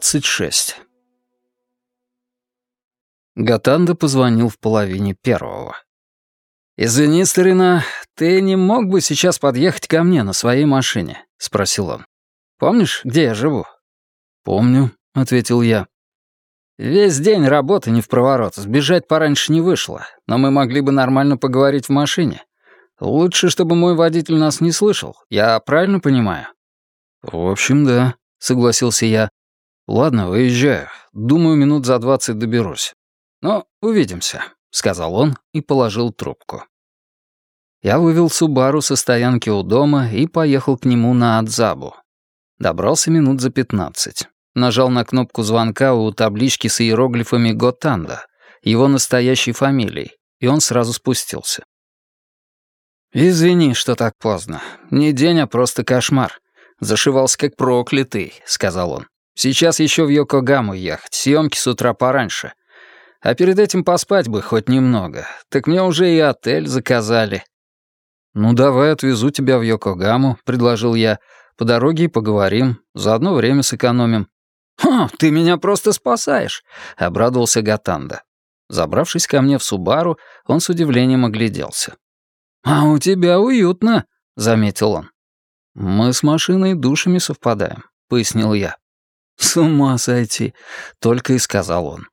26. Гатанда позвонил в половине первого. «Извини, старина, ты не мог бы сейчас подъехать ко мне на своей машине?» — спросил он. «Помнишь, где я живу?» «Помню», — ответил я. «Весь день работы не в проворот, сбежать пораньше не вышло, но мы могли бы нормально поговорить в машине. Лучше, чтобы мой водитель нас не слышал, я правильно понимаю?» «В общем, да», — согласился я. «Ладно, выезжаю. Думаю, минут за двадцать доберусь». «Ну, увидимся», — сказал он и положил трубку. Я вывел Субару со стоянки у дома и поехал к нему на Адзабу. Добрался минут за пятнадцать. Нажал на кнопку звонка у таблички с иероглифами Готанда, его настоящей фамилией, и он сразу спустился. «Извини, что так поздно. Не день, а просто кошмар. Зашивался как проклятый», — сказал он. Сейчас еще в Йокогаму ехать, съемки с утра пораньше. А перед этим поспать бы хоть немного. Так мне уже и отель заказали». «Ну, давай отвезу тебя в Йокогаму», — предложил я. «По дороге и поговорим, заодно время сэкономим». «Ха, ты меня просто спасаешь», — обрадовался Гатанда. Забравшись ко мне в Субару, он с удивлением огляделся. «А у тебя уютно», — заметил он. «Мы с машиной душами совпадаем», — пояснил я. «С ума сойти», — только и сказал он.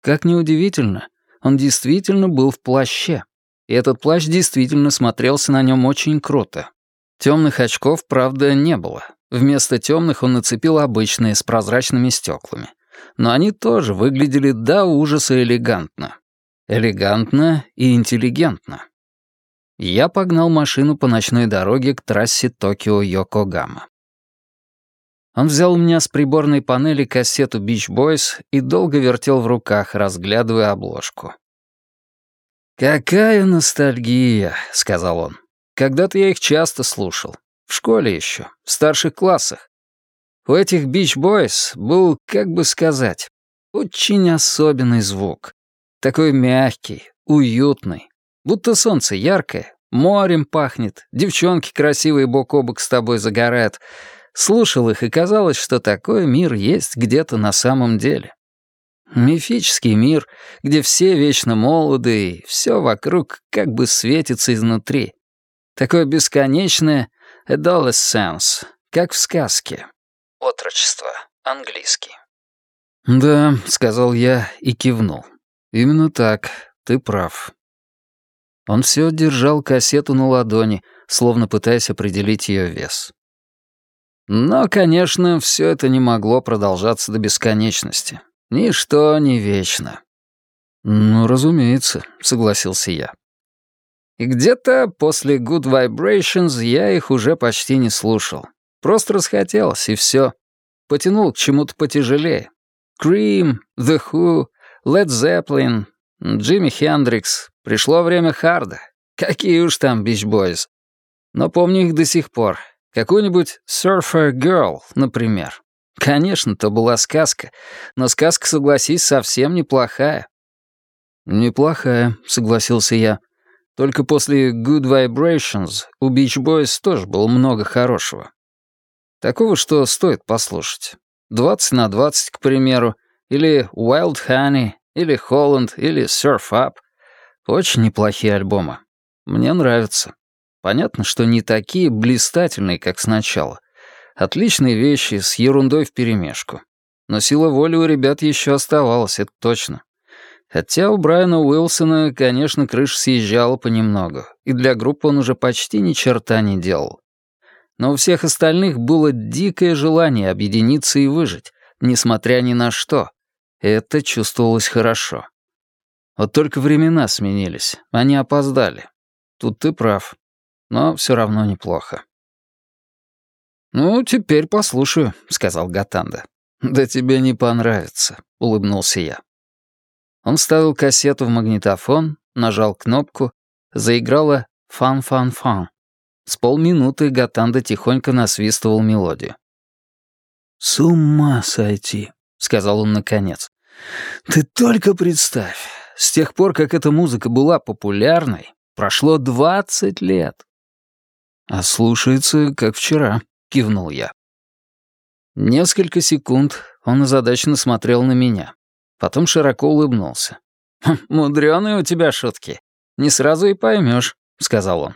Как неудивительно, он действительно был в плаще. И этот плащ действительно смотрелся на нем очень круто. Темных очков, правда, не было. Вместо темных он нацепил обычные с прозрачными стеклами. Но они тоже выглядели до ужаса элегантно. Элегантно и интеллигентно. Я погнал машину по ночной дороге к трассе Токио-Йокогама. Он взял у меня с приборной панели кассету Beach Boys и долго вертел в руках, разглядывая обложку. «Какая ностальгия», — сказал он. «Когда-то я их часто слушал. В школе еще, в старших классах. У этих Beach Boys был, как бы сказать, очень особенный звук. Такой мягкий, уютный. Будто солнце яркое, морем пахнет, девчонки красивые бок о бок с тобой загорают, Слушал их, и казалось, что такой мир есть где-то на самом деле. Мифический мир, где все вечно молоды, и все вокруг как бы светится изнутри. Такое бесконечное adolescence, как в сказке. Отрочество. Английский. «Да», — сказал я и кивнул. «Именно так, ты прав». Он все держал кассету на ладони, словно пытаясь определить ее вес. Но, конечно, все это не могло продолжаться до бесконечности. Ничто не вечно. «Ну, разумеется», — согласился я. И где-то после Good Vibrations я их уже почти не слушал. Просто расхотелось, и все. Потянул к чему-то потяжелее. Cream, The Who, Led Zeppelin, Джимми Хендрикс. Пришло время харда. Какие уж там Boys. Но помню их до сих пор. Какую-нибудь «Surfer Girl», например. Конечно, то была сказка, но сказка, согласись, совсем неплохая. «Неплохая», — согласился я. «Только после Good Vibrations у Beach Boys тоже было много хорошего. Такого, что стоит послушать. 20 на 20, к примеру, или Wild Honey, или Holland, или Surf Up. Очень неплохие альбомы. Мне нравятся. Понятно, что не такие блистательные, как сначала. Отличные вещи с ерундой вперемешку. Но сила воли у ребят еще оставалась, это точно. Хотя у Брайана Уилсона, конечно, крыша съезжала понемногу, и для группы он уже почти ни черта не делал. Но у всех остальных было дикое желание объединиться и выжить, несмотря ни на что. Это чувствовалось хорошо. Вот только времена сменились, они опоздали. Тут ты прав но все равно неплохо. «Ну, теперь послушаю», — сказал Готанда. «Да тебе не понравится», — улыбнулся я. Он вставил кассету в магнитофон, нажал кнопку, заиграла «Fun, Fun, Fun». С полминуты Готанда тихонько насвистывал мелодию. «С ума сойти», — сказал он наконец. «Ты только представь, с тех пор, как эта музыка была популярной, прошло двадцать лет. «А слушается, как вчера», — кивнул я. Несколько секунд он озадаченно смотрел на меня. Потом широко улыбнулся. «Хм, «Мудрёные у тебя шутки. Не сразу и поймешь», — сказал он.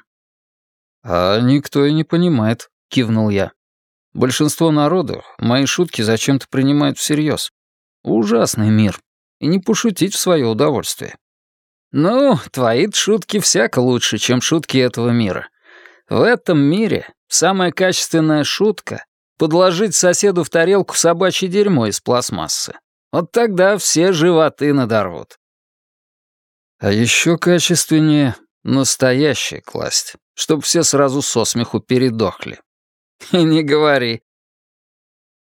«А никто и не понимает», — кивнул я. «Большинство народу мои шутки зачем-то принимает всерьез. Ужасный мир. И не пошутить в свое удовольствие». «Ну, твои шутки всяко лучше, чем шутки этого мира. В этом мире самая качественная шутка — подложить соседу в тарелку собачье дерьмо из пластмассы. Вот тогда все животы надорвут». «А еще качественнее настоящее класть, чтоб все сразу со смеху передохли». «И не говори».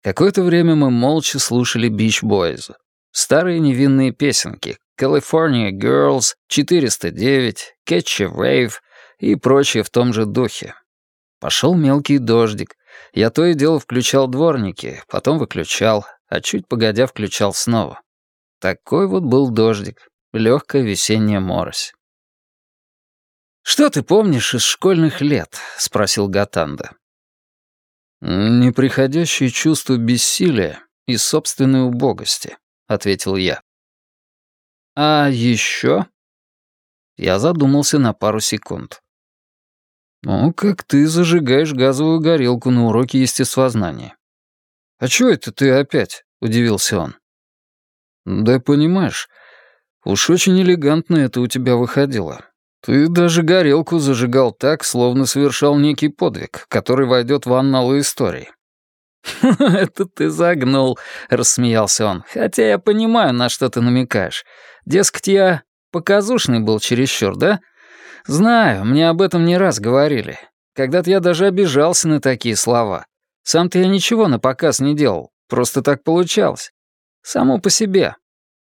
Какое-то время мы молча слушали Бич Бойза. Старые невинные песенки «California Girls», «409», «Catch a Wave» и прочее в том же духе. Пошел мелкий дождик. Я то и дело включал дворники, потом выключал, а чуть погодя включал снова. Такой вот был дождик, легкая весенняя морось. «Что ты помнишь из школьных лет?» — спросил Гатанда. «Неприходящее чувство бессилия и собственной убогости», — ответил я. «А еще?» Я задумался на пару секунд. «Ну, как ты зажигаешь газовую горелку на уроке естествознания». «А чё это ты опять?» — удивился он. «Да понимаешь, уж очень элегантно это у тебя выходило. Ты даже горелку зажигал так, словно совершал некий подвиг, который войдет в анналы истории». «Это ты загнул», — рассмеялся он. «Хотя я понимаю, на что ты намекаешь. Дескать, я показушный был чересчур, да? Знаю, мне об этом не раз говорили. Когда-то я даже обижался на такие слова. Сам-то я ничего на показ не делал, просто так получалось. Само по себе.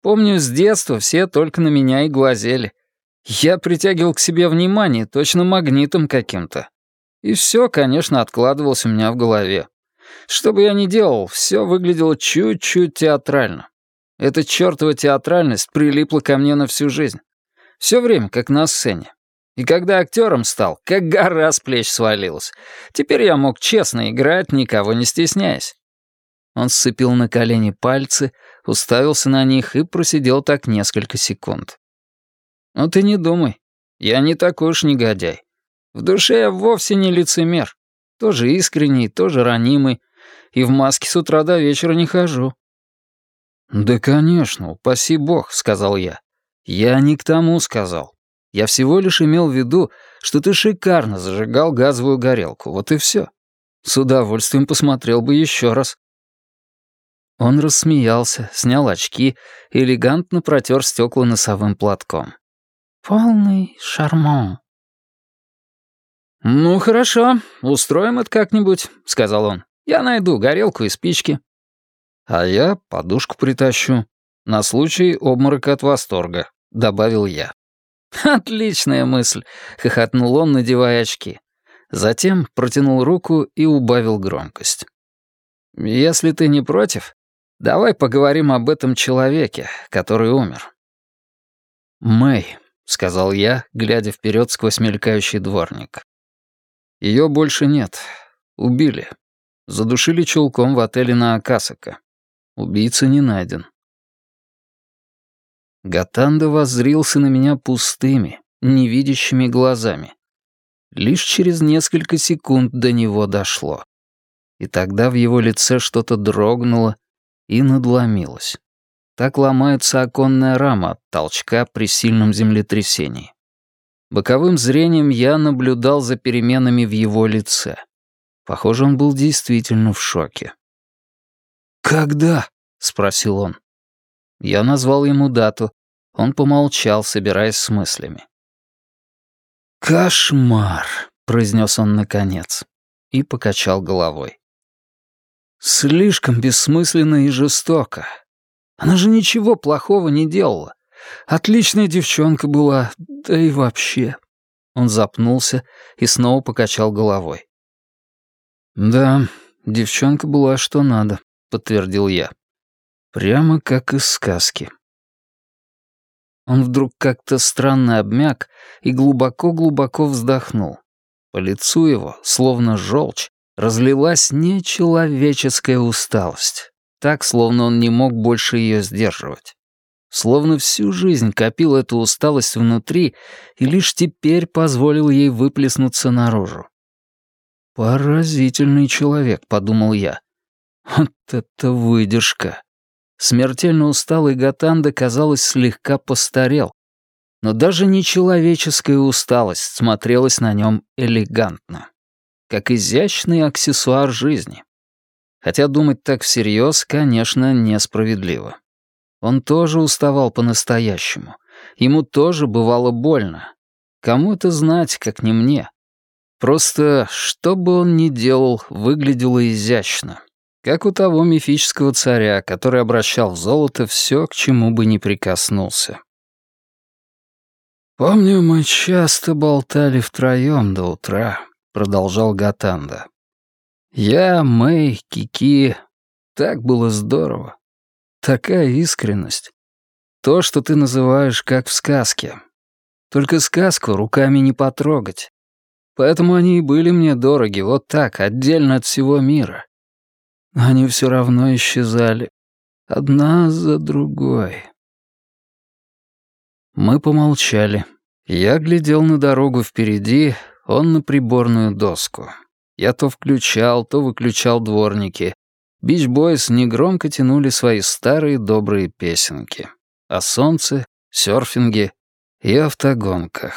Помню, с детства все только на меня и глазели. Я притягивал к себе внимание точно магнитом каким-то. И все, конечно, откладывалось у меня в голове. Что бы я ни делал, все выглядело чуть-чуть театрально. Эта чертова театральность прилипла ко мне на всю жизнь. Все время как на сцене. И когда актером стал, как гора с плеч свалилась. Теперь я мог честно играть, никого не стесняясь. Он сцепил на колени пальцы, уставился на них и просидел так несколько секунд. «Ну ты не думай, я не такой уж негодяй. В душе я вовсе не лицемер. Тоже искренний, тоже ранимый. И в маске с утра до вечера не хожу». «Да, конечно, упаси бог», — сказал я. «Я не к тому сказал. Я всего лишь имел в виду, что ты шикарно зажигал газовую горелку, вот и все. С удовольствием посмотрел бы еще раз». Он рассмеялся, снял очки и элегантно протер стекла носовым платком. «Полный шарман», «Ну, хорошо, устроим это как-нибудь», — сказал он. «Я найду горелку и спички». «А я подушку притащу. На случай обморока от восторга», — добавил я. «Отличная мысль», — хохотнул он, надевая очки. Затем протянул руку и убавил громкость. «Если ты не против, давай поговорим об этом человеке, который умер». «Мэй», — сказал я, глядя вперед сквозь мелькающий дворник. Ее больше нет. Убили. Задушили чулком в отеле на Акасака. Убийца не найден. Гатанда воззрился на меня пустыми, невидящими глазами. Лишь через несколько секунд до него дошло. И тогда в его лице что-то дрогнуло и надломилось. Так ломается оконная рама от толчка при сильном землетрясении. Боковым зрением я наблюдал за переменами в его лице. Похоже, он был действительно в шоке. «Когда?» — спросил он. Я назвал ему дату. Он помолчал, собираясь с мыслями. «Кошмар», — произнес он наконец, и покачал головой. «Слишком бессмысленно и жестоко. Она же ничего плохого не делала. Отличная девчонка была, да и вообще». Он запнулся и снова покачал головой. «Да, девчонка была что надо», — подтвердил я. «Прямо как из сказки». Он вдруг как-то странно обмяк и глубоко-глубоко вздохнул. По лицу его, словно желчь, разлилась нечеловеческая усталость, так, словно он не мог больше ее сдерживать. Словно всю жизнь копил эту усталость внутри и лишь теперь позволил ей выплеснуться наружу. «Поразительный человек», — подумал я. «Вот это выдержка!» Смертельно усталый Гатанда, казалось, слегка постарел. Но даже нечеловеческая усталость смотрелась на нем элегантно. Как изящный аксессуар жизни. Хотя думать так всерьез, конечно, несправедливо. Он тоже уставал по-настоящему. Ему тоже бывало больно. Кому это знать, как не мне? Просто, что бы он ни делал, выглядело изящно. Как у того мифического царя, который обращал в золото все, к чему бы ни прикоснулся. «Помню, мы часто болтали втроем до утра», — продолжал Гатанда. «Я, Мэй, Кики. Так было здорово. Такая искренность. То, что ты называешь как в сказке. Только сказку руками не потрогать. Поэтому они и были мне дороги, вот так, отдельно от всего мира. Они все равно исчезали. Одна за другой. Мы помолчали. Я глядел на дорогу впереди, он на приборную доску. Я то включал, то выключал дворники. Бич Бойс негромко тянули свои старые добрые песенки. О солнце, серфинге и автогонках.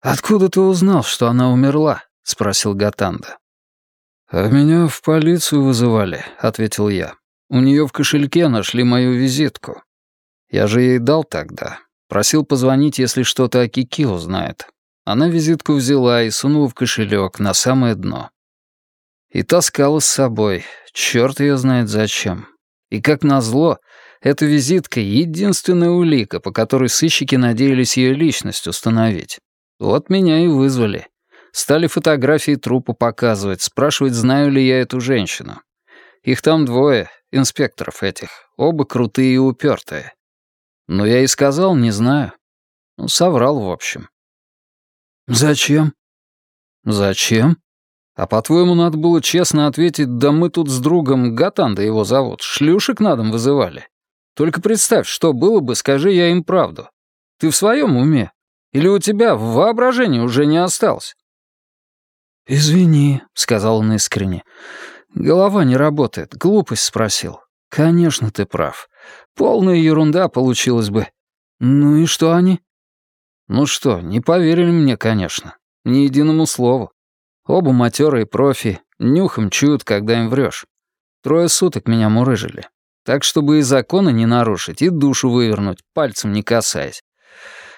«Откуда ты узнал, что она умерла?» — спросил Гатанда. «А меня в полицию вызывали», — ответил я. «У нее в кошельке нашли мою визитку. Я же ей дал тогда. Просил позвонить, если что-то о Кики узнает. Она визитку взяла и сунула в кошелек на самое дно. И таскала с собой. Черт ее знает зачем. И как назло, эта визитка — единственная улика, по которой сыщики надеялись ее личность установить. Вот меня и вызвали. Стали фотографии трупа показывать, спрашивать, знаю ли я эту женщину. Их там двое, инспекторов этих, оба крутые и упертые. Но я и сказал, не знаю. Ну, соврал, в общем. «Зачем?» «Зачем? А по-твоему, надо было честно ответить, да мы тут с другом, Гатанда его зовут, шлюшек на дом вызывали. Только представь, что было бы, скажи я им правду. Ты в своем уме? Или у тебя в воображении уже не осталось?» «Извини», — сказал он искренне. «Голова не работает, глупость спросил. Конечно, ты прав. Полная ерунда получилась бы. Ну и что они?» «Ну что, не поверили мне, конечно. Ни единому слову. Оба матерые профи, нюхом чуют, когда им врешь. Трое суток меня мурыжили. Так, чтобы и законы не нарушить, и душу вывернуть, пальцем не касаясь.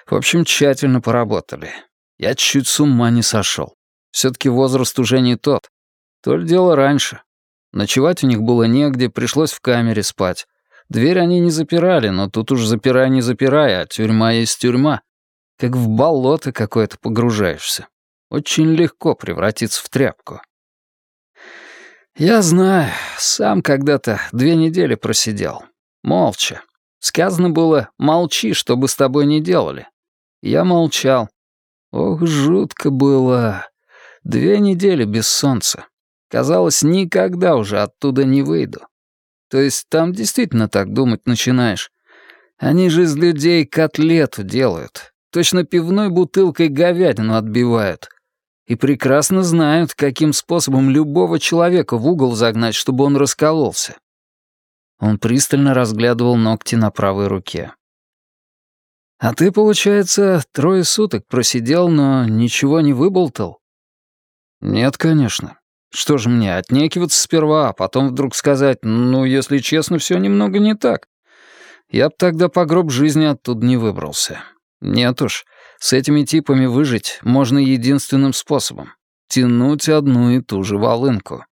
В общем, тщательно поработали. Я чуть с ума не сошел. Все-таки возраст уже не тот. То ли дело раньше. Ночевать у них было негде, пришлось в камере спать. Дверь они не запирали, но тут уж запирай не запирай, а тюрьма есть тюрьма. Как в болото какое-то погружаешься. Очень легко превратиться в тряпку. Я знаю, сам когда-то две недели просидел. Молча. Сказано было «молчи, что бы с тобой не делали». Я молчал. Ох, жутко было. Две недели без солнца. Казалось, никогда уже оттуда не выйду. То есть там действительно так думать начинаешь. Они же из людей котлету делают. Точно пивной бутылкой говядину отбивают. И прекрасно знают, каким способом любого человека в угол загнать, чтобы он раскололся. Он пристально разглядывал ногти на правой руке. «А ты, получается, трое суток просидел, но ничего не выболтал?» «Нет, конечно. Что же мне, отнекиваться сперва, а потом вдруг сказать, ну, если честно, все немного не так? Я б тогда по гроб жизни оттуда не выбрался. Нет уж, с этими типами выжить можно единственным способом — тянуть одну и ту же волынку.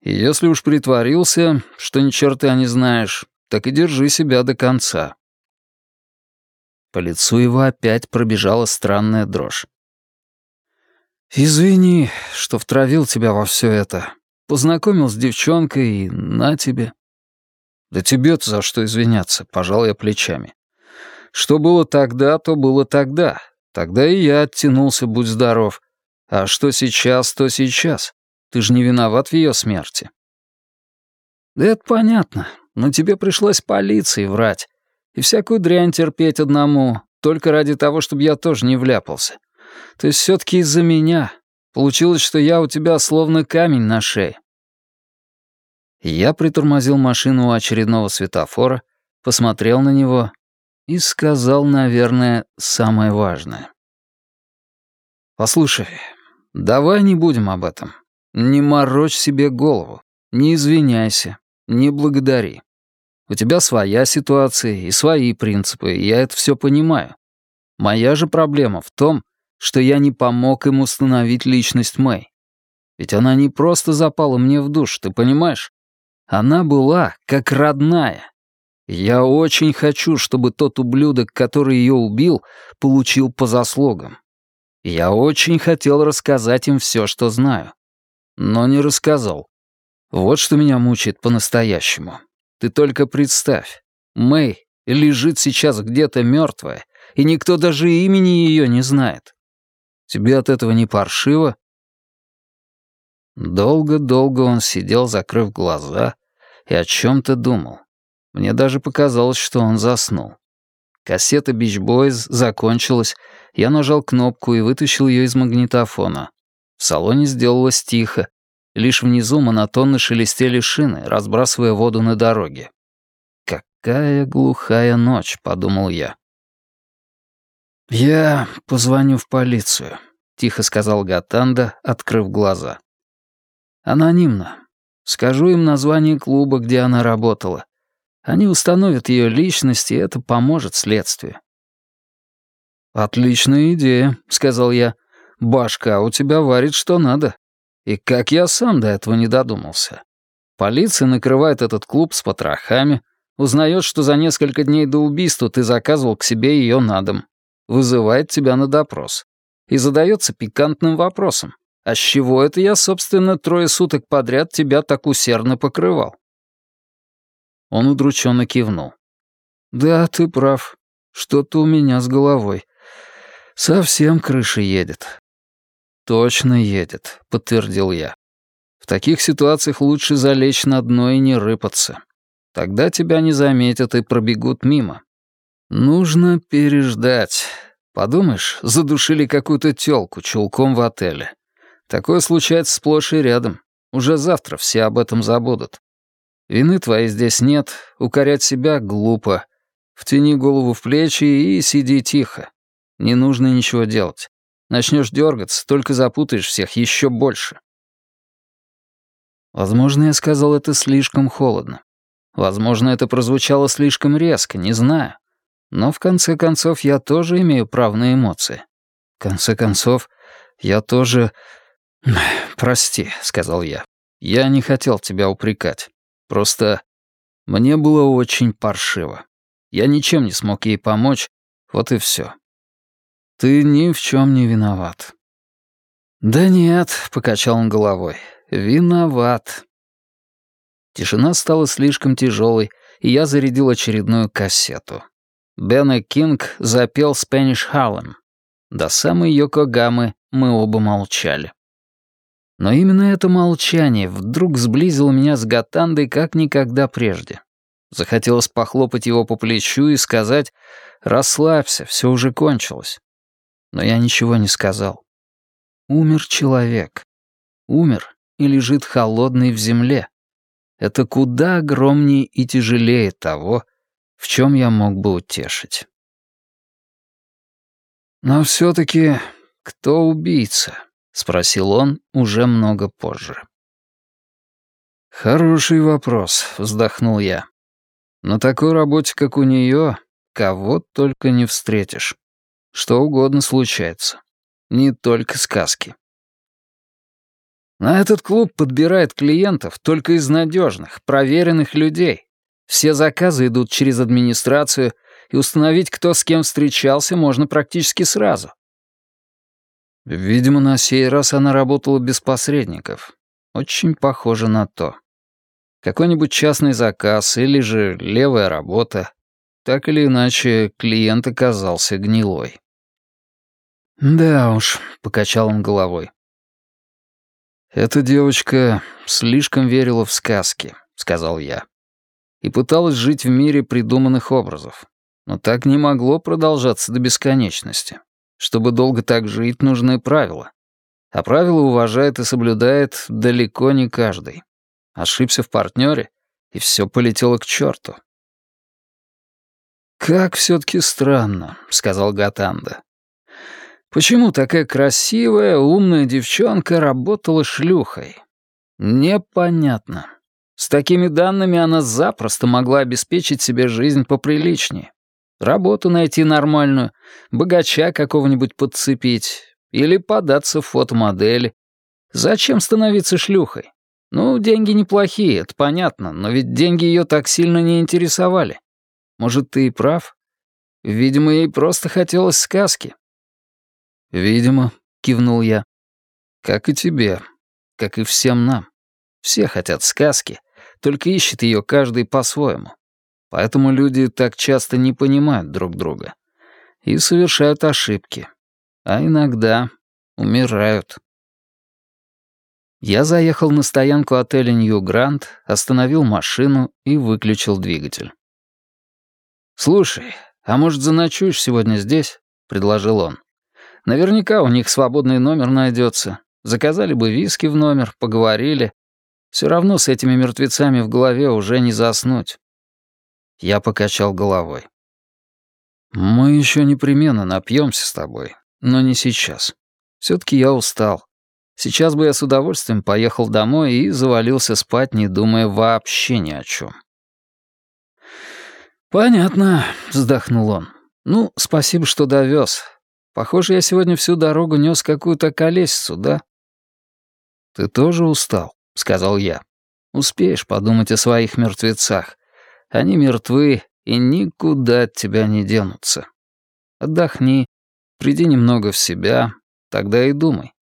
И если уж притворился, что ни черта не знаешь, так и держи себя до конца. По лицу его опять пробежала странная дрожь. «Извини, что втравил тебя во все это. Познакомил с девчонкой и на тебе». «Да тебе-то за что извиняться?» — пожал я плечами. «Что было тогда, то было тогда. Тогда и я оттянулся, будь здоров. А что сейчас, то сейчас. Ты же не виноват в ее смерти. Да это понятно, но тебе пришлось полиции врать. И всякую дрянь терпеть одному, только ради того, чтобы я тоже не вляпался. То есть все-таки из-за меня. Получилось, что я у тебя словно камень на шее. Я притормозил машину у очередного светофора, посмотрел на него и сказал, наверное, самое важное. «Послушай, давай не будем об этом. Не морочь себе голову, не извиняйся, не благодари. У тебя своя ситуация и свои принципы, и я это все понимаю. Моя же проблема в том, что я не помог им установить личность Мэй. Ведь она не просто запала мне в душ, ты понимаешь? Она была как родная. Я очень хочу, чтобы тот ублюдок, который ее убил, получил по заслугам. Я очень хотел рассказать им все, что знаю. Но не рассказал. Вот что меня мучает по-настоящему. Ты только представь. Мэй лежит сейчас где-то мертвая, и никто даже имени ее не знает. Тебе от этого не паршиво?» Долго-долго он сидел, закрыв глаза, и о чем-то думал. Мне даже показалось, что он заснул. Кассета Beach Boys закончилась, я нажал кнопку и вытащил ее из магнитофона. В салоне сделалось тихо, лишь внизу монотонно шелестели шины, разбрасывая воду на дороге. «Какая глухая ночь», — подумал я. «Я позвоню в полицию», — тихо сказал Гатанда, открыв глаза. «Анонимно. Скажу им название клуба, где она работала. Они установят ее личность, и это поможет следствию». «Отличная идея», — сказал я. «Башка у тебя варит что надо. И как я сам до этого не додумался. Полиция накрывает этот клуб с потрохами, узнает, что за несколько дней до убийства ты заказывал к себе ее на дом вызывает тебя на допрос и задается пикантным вопросом. А с чего это я, собственно, трое суток подряд тебя так усердно покрывал? Он удрученно кивнул. «Да, ты прав. Что-то у меня с головой. Совсем крыша едет». «Точно едет», — подтвердил я. «В таких ситуациях лучше залечь на дно и не рыпаться. Тогда тебя не заметят и пробегут мимо. Нужно переждать. Подумаешь, задушили какую-то тёлку чулком в отеле. Такое случается сплошь и рядом. Уже завтра все об этом забудут. Вины твоей здесь нет, укорять себя глупо. Втяни голову в плечи и сиди тихо. Не нужно ничего делать. Начнешь дергаться, только запутаешь всех еще больше. Возможно, я сказал это слишком холодно. Возможно, это прозвучало слишком резко, не знаю. Но в конце концов я тоже имею право на эмоции. В конце концов, я тоже... «Прости», — сказал я. «Я не хотел тебя упрекать. Просто мне было очень паршиво. Я ничем не смог ей помочь, вот и все. Ты ни в чем не виноват». «Да нет», — покачал он головой, — «виноват». Тишина стала слишком тяжелой, и я зарядил очередную кассету. Бена Кинг запел «Spanish Harlem». До самой Йокогамы мы оба молчали. Но именно это молчание вдруг сблизило меня с Гатандой как никогда прежде. Захотелось похлопать его по плечу и сказать «Расслабься, все уже кончилось». Но я ничего не сказал. Умер человек. Умер и лежит холодный в земле. Это куда огромнее и тяжелее того, в чем я мог бы утешить. «Но все-таки кто убийца?» — спросил он уже много позже. «Хороший вопрос», — вздохнул я. «На такой работе, как у нее, кого только не встретишь. Что угодно случается. Не только сказки». На этот клуб подбирает клиентов только из надежных, проверенных людей. Все заказы идут через администрацию, и установить, кто с кем встречался, можно практически сразу. Видимо, на сей раз она работала без посредников. Очень похоже на то. Какой-нибудь частный заказ или же левая работа. Так или иначе, клиент оказался гнилой. «Да уж», — покачал он головой. «Эта девочка слишком верила в сказки», — сказал я, «и пыталась жить в мире придуманных образов. Но так не могло продолжаться до бесконечности. Чтобы долго так жить, нужны правила. А правила уважает и соблюдает далеко не каждый. Ошибся в партнере, и все полетело к черту. «Как все-таки странно», — сказал Гатанда. «Почему такая красивая, умная девчонка работала шлюхой? Непонятно. С такими данными она запросто могла обеспечить себе жизнь поприличнее. Работу найти нормальную, богача какого-нибудь подцепить или податься в фотомодели. Зачем становиться шлюхой? Ну, деньги неплохие, это понятно, но ведь деньги ее так сильно не интересовали. Может, ты и прав? Видимо, ей просто хотелось сказки. «Видимо», — кивнул я. «Как и тебе, как и всем нам. Все хотят сказки, только ищет ее каждый по-своему. Поэтому люди так часто не понимают друг друга и совершают ошибки, а иногда умирают. Я заехал на стоянку отеля «Нью Гранд», остановил машину и выключил двигатель. «Слушай, а может, заночуешь сегодня здесь?» — предложил он. «Наверняка у них свободный номер найдется. Заказали бы виски в номер, поговорили. Все равно с этими мертвецами в голове уже не заснуть. Я покачал головой. «Мы еще непременно напьемся с тобой, но не сейчас. Все-таки я устал. Сейчас бы я с удовольствием поехал домой и завалился спать, не думая вообще ни о чем». «Понятно», — вздохнул он. «Ну, спасибо, что довез. Похоже, я сегодня всю дорогу нес какую-то колесицу, да?» «Ты тоже устал», — сказал я. «Успеешь подумать о своих мертвецах. Они мертвы и никуда от тебя не денутся. Отдохни, приди немного в себя, тогда и думай.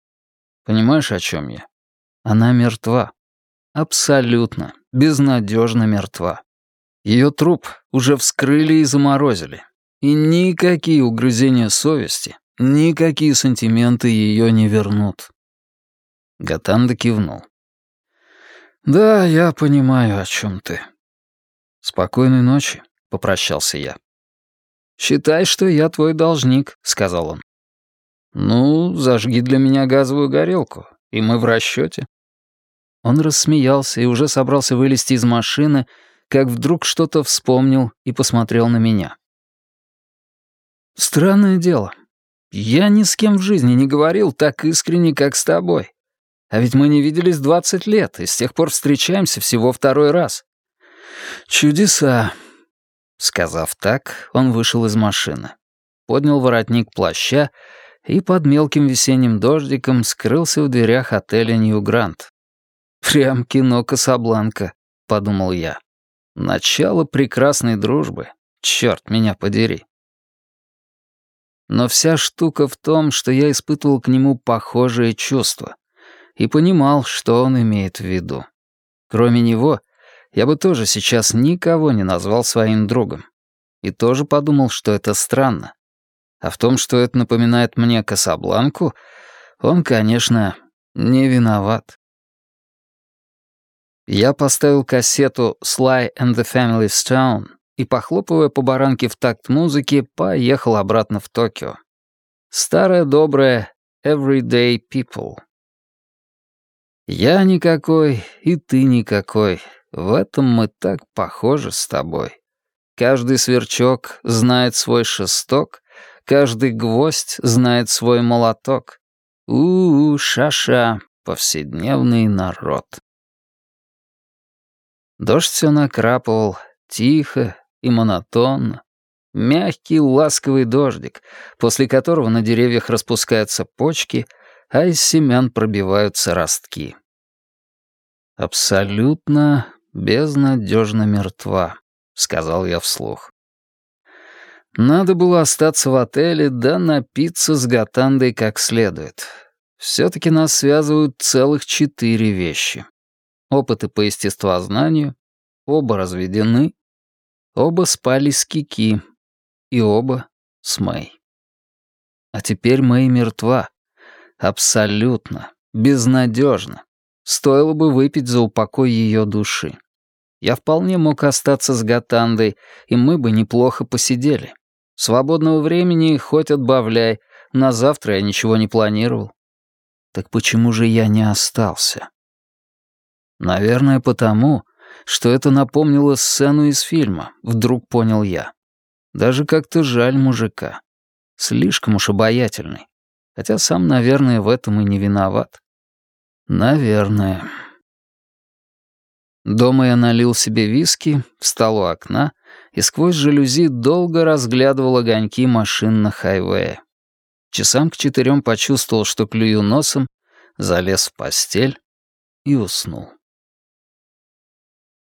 Понимаешь, о чем я? Она мертва. Абсолютно, безнадежно мертва. Ее труп уже вскрыли и заморозили. И никакие угрызения совести, никакие сантименты ее не вернут. Гатанда кивнул. «Да, я понимаю, о чем ты. «Спокойной ночи», — попрощался я. «Считай, что я твой должник», — сказал он. «Ну, зажги для меня газовую горелку, и мы в расчете. Он рассмеялся и уже собрался вылезти из машины, как вдруг что-то вспомнил и посмотрел на меня. «Странное дело. Я ни с кем в жизни не говорил так искренне, как с тобой. А ведь мы не виделись двадцать лет, и с тех пор встречаемся всего второй раз. «Чудеса!» Сказав так, он вышел из машины, поднял воротник плаща и под мелким весенним дождиком скрылся в дверях отеля «Нью-Грант». «Прям кино «Касабланка», — подумал я. «Начало прекрасной дружбы. Черт меня подери». Но вся штука в том, что я испытывал к нему похожие чувства и понимал, что он имеет в виду. Кроме него — я бы тоже сейчас никого не назвал своим другом. И тоже подумал, что это странно. А в том, что это напоминает мне Касабланку, он, конечно, не виноват. Я поставил кассету «Sly and the Family Stone» и, похлопывая по баранке в такт музыки, поехал обратно в Токио. Старая добрая «Everyday People». Я никакой, и ты никакой. В этом мы так похожи с тобой. Каждый сверчок знает свой шесток, каждый гвоздь знает свой молоток. У-у, ша-ша, повседневный народ. Дождь все накрапывал, тихо и монотонно. Мягкий, ласковый дождик, после которого на деревьях распускаются почки, а из семян пробиваются ростки. Абсолютно безнадежно мертва», — сказал я вслух. Надо было остаться в отеле, да напиться с Гатандой как следует. Все-таки нас связывают целых четыре вещи. Опыты по естествознанию, оба разведены, оба спали с Кики и оба с Мэй. А теперь Мэй мертва. Абсолютно, безнадежно, Стоило бы выпить за упокой ее души. Я вполне мог остаться с Гатандой, и мы бы неплохо посидели. Свободного времени хоть отбавляй, на завтра я ничего не планировал. Так почему же я не остался? Наверное, потому, что это напомнило сцену из фильма, вдруг понял я. Даже как-то жаль мужика. Слишком уж обаятельный. Хотя сам, наверное, в этом и не виноват. Наверное. Дома я налил себе виски, встал у окна и сквозь жалюзи долго разглядывал огоньки машин на хайвее. Часам к четырем почувствовал, что клюю носом, залез в постель и уснул.